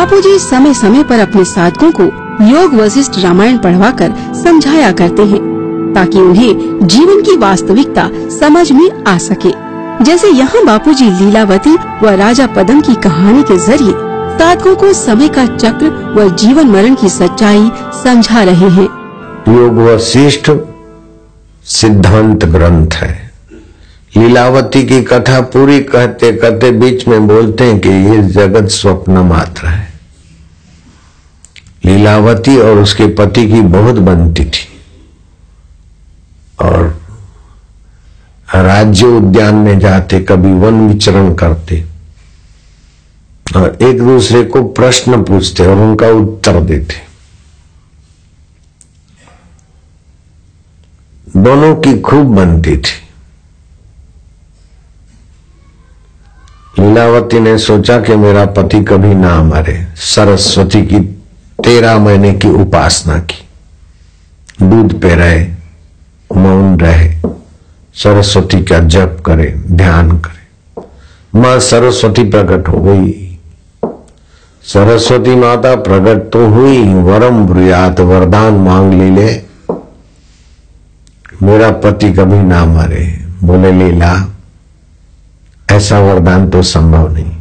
बापूजी समय समय पर अपने साधकों को योग वशिष्ठ रामायण पढ़वाकर समझाया करते हैं, ताकि उन्हें जीवन की वास्तविकता समझ में आ सके। जैसे यहाँ बापूजी लीलावती व राजा पदम की कहानी के ज़रिए साधकों को समय का चक्र व जीवन मरण की सच्चाई समझा रहे हैं। योग वशिष्ठ सिद्धांत ग्रंथ है। लीलावती की कथा पूरी कहते कहते बीच में बोलते हैं कि ये जगत स्वप्न मात्र है। लीलावती और उसके पति की बहुत बनती थी। और राज्य उद्यान में जाते, कभी वन विचरण करते और एक दूसरे को प्रश्न पूछते और उनका उत्तर देते। दोनों की खूब बनती थी। लीलावती ने सोचा कि मेरा पति कभी ना मरे, सरस्वती की तेरह महीने की उपासना की। दूध पे रहे, मौन रहे, सरस्वती का जप करे, ध्यान करे। माँ सरस्वती प्रकट हो गई। सरस्वती माता प्रकट तो हुई, वरम ब्रुयात वरदान मांग ली ले। मेरा पति कभी ना मरे, बोले, लीला, ऐसा वरदान तो संभव नहीं।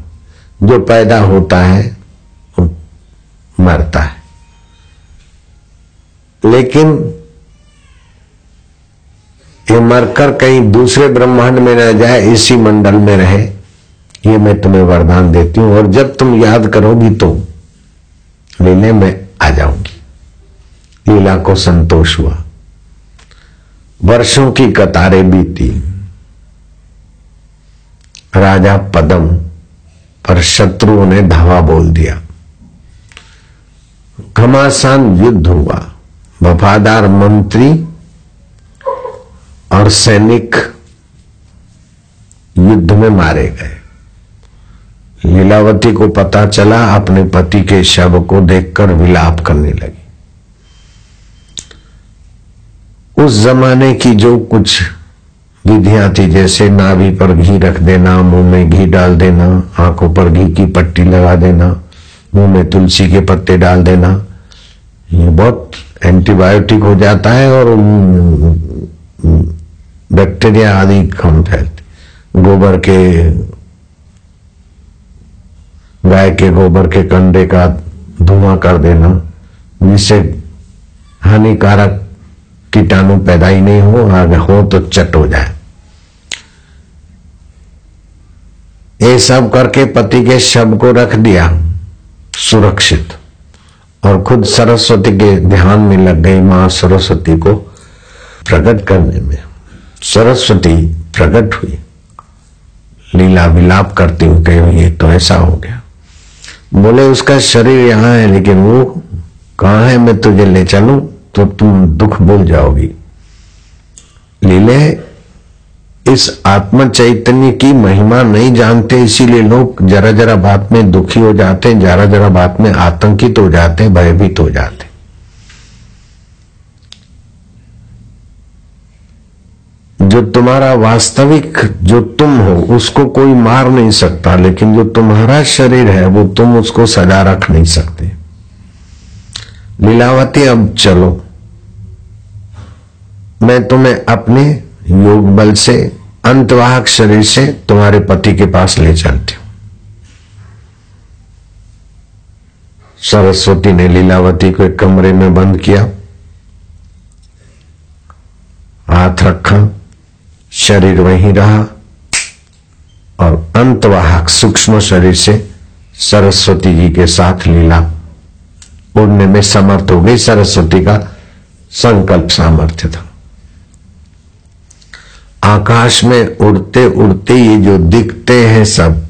जो पैदा होता है मरता है। लेकिन ये मरकर कहीं दूसरे ब्रह्मांड में न जाए, इसी मंडल में रहे। ये मैं तुम्हें वरदान देती हूँ, और जब तुम याद करोगी तो लीले में आ जाऊँगी। लीला को संतोष हुआ। वर्षों की कतारें बीती। राजा पदम पर शत्रुओं ने धावा बोल दिया। घमासान युद्ध हुआ। वफादार मंत्री और सैनिक युद्ध में मारे गए। लीलावती को पता चला, अपने पति के शव को देखकर विलाप करने लगी। उस जमाने की जो कुछ विधियाँ थी, जैसे नाभि पर घी रख देना, मुँह में घी डाल देना, आँखों पर घी की पट्टी लगा देना मुँह में तुलसी के पत्ते डाल देना। ये बहुत एंटीबायोटिक हो जाता है और बैक्टीरिया आदि कम फैलते। गोबर के, गाय के गोबर के कंडे का धुआँ कर देना, जिससे हानिकारक कीटाणु पैदा ही नहीं हो, अगर हो तो चट हो जाए। ये सब करके पति के शव को रख दिया। सुरक्षित। और खुद सरस्वती के ध्यान में लग गई माँ सरस्वती को प्रकट करने में। सरस्वती प्रकट हुई। लीला विलाप करती हुई कही, ये तो ऐसा हो गया। बोले, उसका शरीर यहाँ है, लेकिन वो कहा है? मैं तुझे ले चलू तो तुम दुख भूल जाओगी। लीले इस आत्म चैतन्य की महिमा नहीं जानते, इसीलिए लोग जरा जरा बात में दुखी हो जाते हैं, जरा जरा बात में आतंकित हो जाते हैं, भयभीत हो जाते जो तुम्हारा वास्तविक, जो तुम हो, उसको कोई मार नहीं सकता, लेकिन जो तुम्हारा शरीर है, वो तुम उसको सजा रख नहीं सकते। लीलावती, अब चलो। मैं तुम्हें अपने योग बल से अंतवाहक शरीर से तुम्हारे पति के पास ले चलती हूँ। सरस्वती ने लीलावती को एक कमरे में बंद किया। हाथ रखा, शरीर वहीं रहा और अंतवाहक सूक्ष्म शरीर से सरस्वती जी के साथ लीला। उड़ने में समर्थ हो गई सरस्वती का संकल्प सामर्थ्य था। आकाश में उड़ते उड़ते ये जो दिखते हैं सब,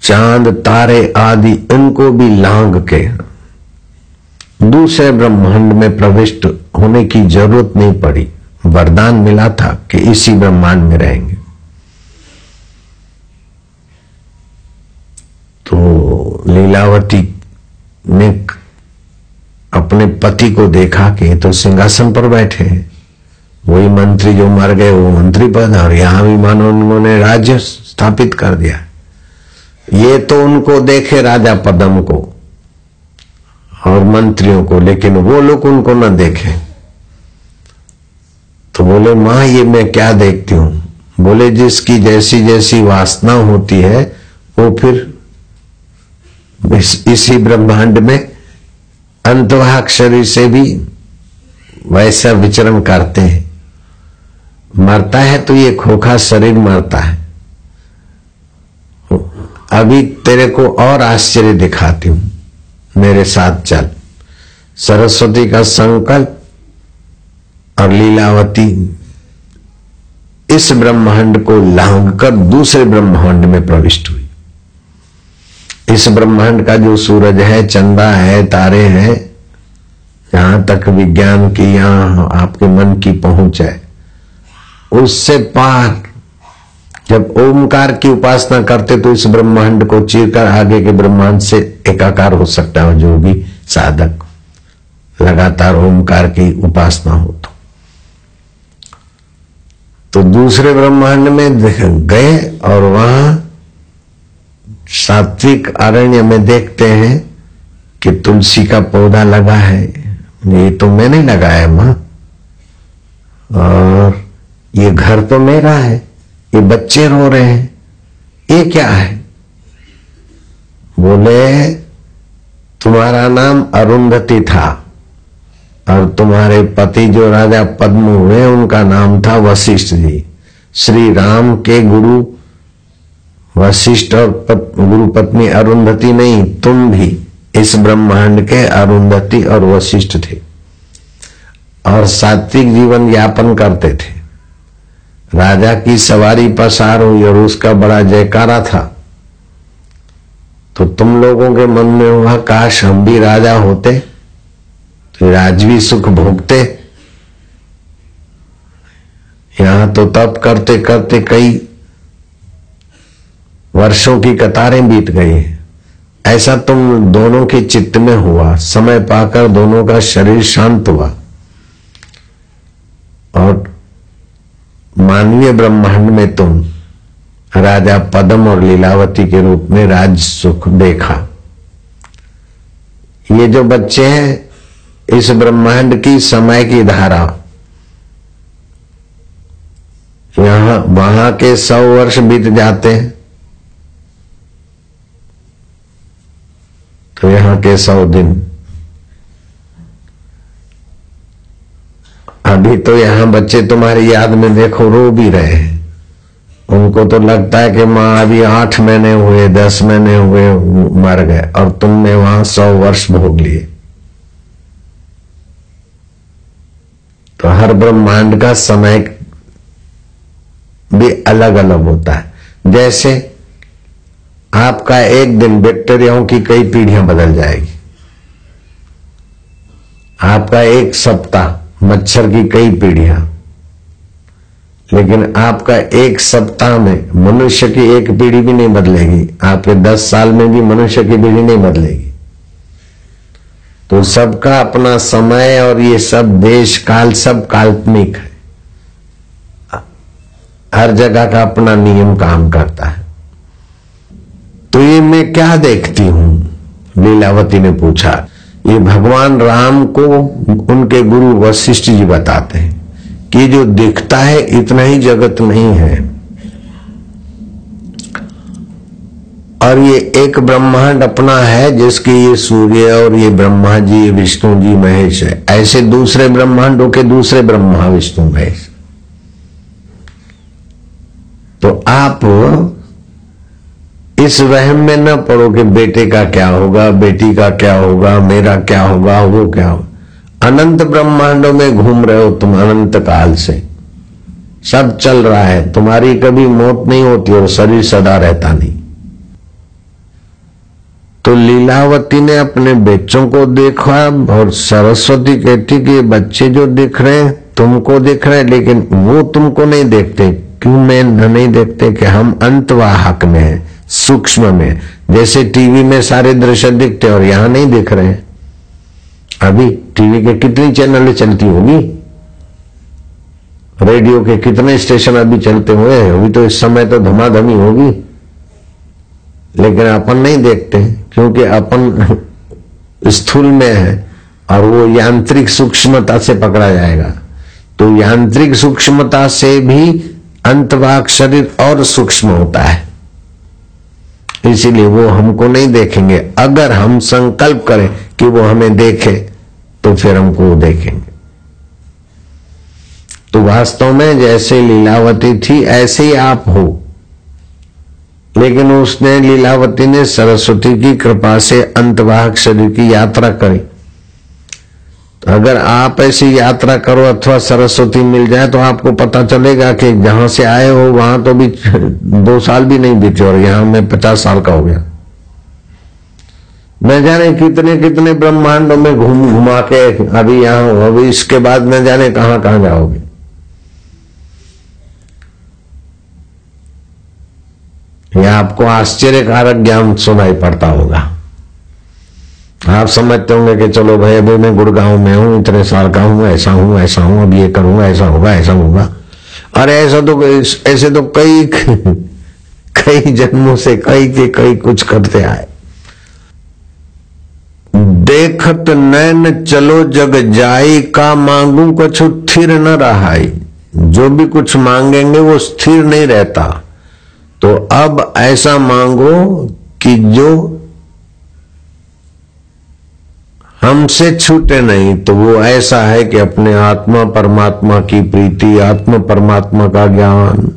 चाँद, तारे आदि, इनको भी लांग के। दूसरे ब्रह्मांड में प्रविष्ट होने की ज़रूरत नहीं पड़ी। वरदान मिला था कि इसी ब्रह्मांड में रहेंगे। तो लीलावती ने अपने पति को देखा कि तो सिंहासन पर बैठे हैं। वही मंत्री जो मर गए वो मंत्री पद और यहाँ भी मानो उन्होंने राज्य स्थापित कर दिया। ये तो उनको देखे राजा पदम को और मंत्रियों को लेकिन वो लोग उनको न देखे। तो बोले माँ ये मैं क्या देखती हूँ? बोले जिसकी जैसी जैसी वासना होती है वो फिर इस, इसी ब्रह्मांड में अंतवाहक शरीर से भी वैसा विचरण करते हैं। मरता है तो ये खोखा शरीर मरता है। अभी तेरे को और आश्चर्य दिखाती हूँ। मेरे साथ चल। सरस्वती का संकल्प और लीलावती इस ब्रह्मांड को लांग कर दूसरे ब्रह्मांड में प्रविष्ट हुई। इस ब्रह्मांड का जो सूरज है, चंदा है, तारे हैं, जहाँ तक विज्ञान की, यहाँ आपके मन की पहुँच है। उससे पार जब ओमकार की उपासना करते तो इस ब्रह्मांड को चीरकर आगे के ब्रह्मांड से एकाकार हो सकता है जो भी साधक लगातार ओमकार की उपासना हो तो। तो दूसरे ब्रह्मांड में गए और वहाँ सात्विक अरण्य में देखते हैं कि तुलसी का पौधा लगा है। ये तो मैंने लगाया माँ। और ये घर तो मेरा है ये बच्चे रो रहे हैं ये क्या है? बोले तुम्हारा नाम अरुंधति था और तुम्हारे पति जो राजा पद्म हुए उनका नाम था वशिष्ठ जी। श्री राम के गुरु वशिष्ठ और पत, गुरु पत्नी अरुंधति नहीं तुम भी इस ब्रह्मांड के अरुंधति और वशिष्ठ थे और सात्विक जीवन यापन करते थे। राजा की सवारी पसार हुई और उसका बड़ा जयकारा था। तो तुम लोगों के मन में हुआ, काश हम भी राजा होते तो राजवी सुख भोगते। यहाँ तो तप करते करते कई वर्षों की कतारें बीत गई हैं। ऐसा तुम दोनों के चित्त में हुआ, समय पाकर दोनों का शरीर शांत हुआ। और मानवीय ब्रह्मांड में तुम, राजा पदम और लीलावती के रूप में राज सुख देखा। ये जो बच्चे हैं, इस ब्रह्मांड की समय की धारा, यहाँ, वहाँ के सौ वर्ष बीत जाते हैं। तो यहाँ के सौ दिन अभी तो यहाँ बच्चे तुम्हारी याद में देखो रो भी रहे उनको तो लगता है कि माँ अभी आठ महीने हुए, दस महीने हुए मर गए, और तुमने वहाँ सौ वर्ष भोग लिए। तो हर ब्रह्मांड का समय भी अलग अलग होता है। जैसे आपका एक दिन बैक्टेरियाओं की कई पीढ़ियाँ बदल जाएगी। आपका एक सप्ताह मच्छर की कई पीढ़ियाँ। लेकिन आपका एक सप्ताह में मनुष्य की एक पीढ़ी भी नहीं बदलेगी। आपके दस साल में भी मनुष्य की पीढ़ी नहीं बदलेगी। तो सबका अपना समय और ये सब देश काल सब काल्पनिक है। हर जगह का अपना नियम काम करता है। तो ये मैं क्या देखती हूँ? लीलावती ने पूछा ये भगवान राम को उनके गुरु वशिष्ठ जी बताते हैं कि जो दिखता है, इतना ही जगत नहीं है और ये एक ब्रह्मांड अपना है, जिसके ये सूर्य और ये ब्रह्मा जी विष्णु जी महेश है। ऐसे दूसरे ब्रह्मांडों के दूसरे ब्रह्मा विष्णु महेश। तो आप इस वहम में न पड़ो कि बेटे का क्या होगा, बेटी का क्या होगा, मेरा क्या होगा, वो क्या होगा अनंत ब्रह्मांडों में घूम रहे हो तुम अनंत काल से। सब चल रहा है, तुम्हारी कभी मौत नहीं होती और शरीर सदा रहता नहीं। तो लीलावती ने अपने बच्चों को देखा और सरस्वती कहती कि बच्चे जो दिख रहे हैं, तुमको दिख रहे हैं, लेकिन वो तुमको नहीं देखते। क्यों मैं नहीं देखते कि हम अंतवाहक में हैं? सूक्ष्म में। जैसे टीवी में सारे दृश्य दिखते और यहाँ नहीं दिख रहे हैं। अभी टीवी के कितनी चैनल चलती होगी? रेडियो के कितने स्टेशन अभी चलते हुए हैं? अभी तो इस समय तो धमाधमी होगी। लेकिन अपन नहीं देखते क्योंकि अपन स्थूल में है और वो यांत्रिक सूक्ष्मता से पकड़ा जाएगा। तो यांत्रिक सूक्ष्मता से भी अंतभाग शरीर और सूक्ष्म होता है। इसीलिए वो हमको नहीं देखेंगे। अगर हम संकल्प करें कि वो हमें देखे तो फिर हमको वो देखेंगे। तो वास्तव में जैसे लीलावती थी, ऐसे ही आप हो। लेकिन उसने लीलावती ने सरस्वती की कृपा से अंतवाहक शरीर की यात्रा करी। अगर आप ऐसी यात्रा करो अथवा सरस्वती मिल जाए तो आपको पता चलेगा कि जहाँ से आए हो, वहाँ तो भी दो साल भी नहीं बीते और यहाँ मैं पचास साल का हो गया। न जाने कितने कितने ब्रह्मांडों में घूम, घुमा के अभी यहाँ अभी इसके बाद न जाने कहाँ कहाँ जाओगे। यह आपको आश्चर्यकारक ज्ञान सुनाई पड़ता होगा। आप समझते होंगे कि चलो भाई अभी मैं गुड़गांव में हूँ, इतने साल का हूँ, ऐसा हूँ ऐसा हूँ, अब ये करूँगा ऐसा होगा ऐसा होगा। अरे ऐसा तो ऐसे तो कई कई जन्मों से कई के कई कुछ करते आए। देखत नैन चलो जग जाई, का मांगू कुछ स्थिर न रहा जो भी कुछ मांगेंगे वो स्थिर नहीं रहता। तो अब ऐसा मांगो कि जो हमसे छूटे नहीं तो वो ऐसा है कि अपने आत्मा परमात्मा की प्रीति, आत्मा परमात्मा का ज्ञान।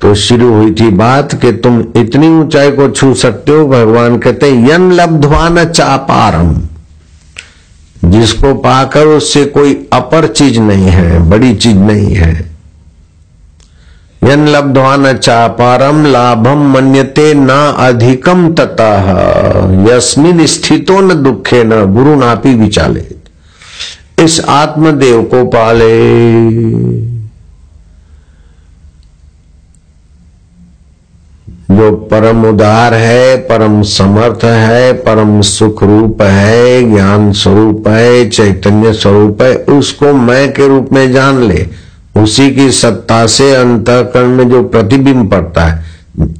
तो शुरू हुई थी बात कि तुम इतनी ऊंचाई को छू सकते हो, भगवान कहते यन लब्धवा न चापारम। जिसको पाकर उससे कोई अपर चीज़ नहीं है, बड़ी चीज़ नहीं है। यन लब्धवा न चापारम लाभम मन्यते न अधिकम ततः। यस्मिन स्थितो न दुखे न, गुरु नापी विचाले। इस आत्मदेव को पाले। जो परम उदार है, परम समर्थ है, परम सुख रूप है, ज्ञान स्वरूप है, चैतन्य स्वरूप है, उसको मैं के रूप में जान ले। उसी की सत्ता से अंतकरण में जो प्रतिबिंब पड़ता है,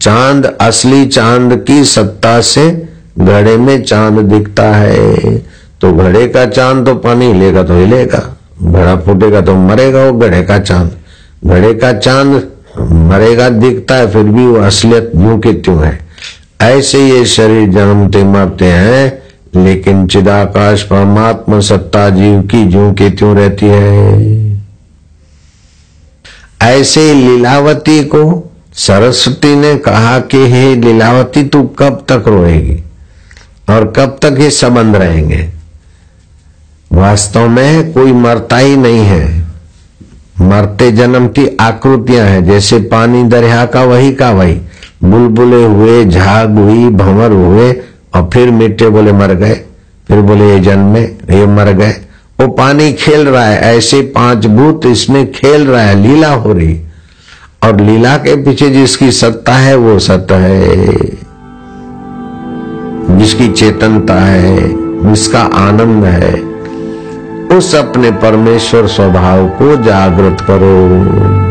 चाँद, असली चाँद की सत्ता से घड़े में चाँद दिखता है। तो घड़े का चाँद तो पानी हिलेगा तो हिलेगा, घड़ा फूटेगा तो मरेगा वो घड़े का चाँद। घड़े का चाँद मरेगा, दिखता है, फिर भी वो असलियत यूँ के त्यों है। ऐसे ये शरीर जन्मते मरते हैं, लेकिन चिदाकाश परमात्मा सत्ता जीव की जू के त्यों रहती है। ऐसे लीलावती को सरस्वती ने कहा कि हे लीलावती, तू कब तक रोएगी और कब तक ये संबंध रहेंगे? वास्तव में कोई मरता ही नहीं है। मरते जन्म की आकृतियाँ हैं, जैसे पानी दरिया का, वही का वही। बुलबुले हुए, झाग हुई, भंवर हुए, और फिर मिट्टे बोले मर गए। फिर बोले, ये जन्मे, ये मर गए। वो पानी खेल रहा है, ऐसे पाँच भूत इसमें खेल रहा है, लीला हो रही। और लीला के पीछे जिसकी सत्ता है, वो सत्य है। जिसकी चेतनता है, जिसका आनंद है, उस अपने परमेश्वर स्वभाव को जागृत करो।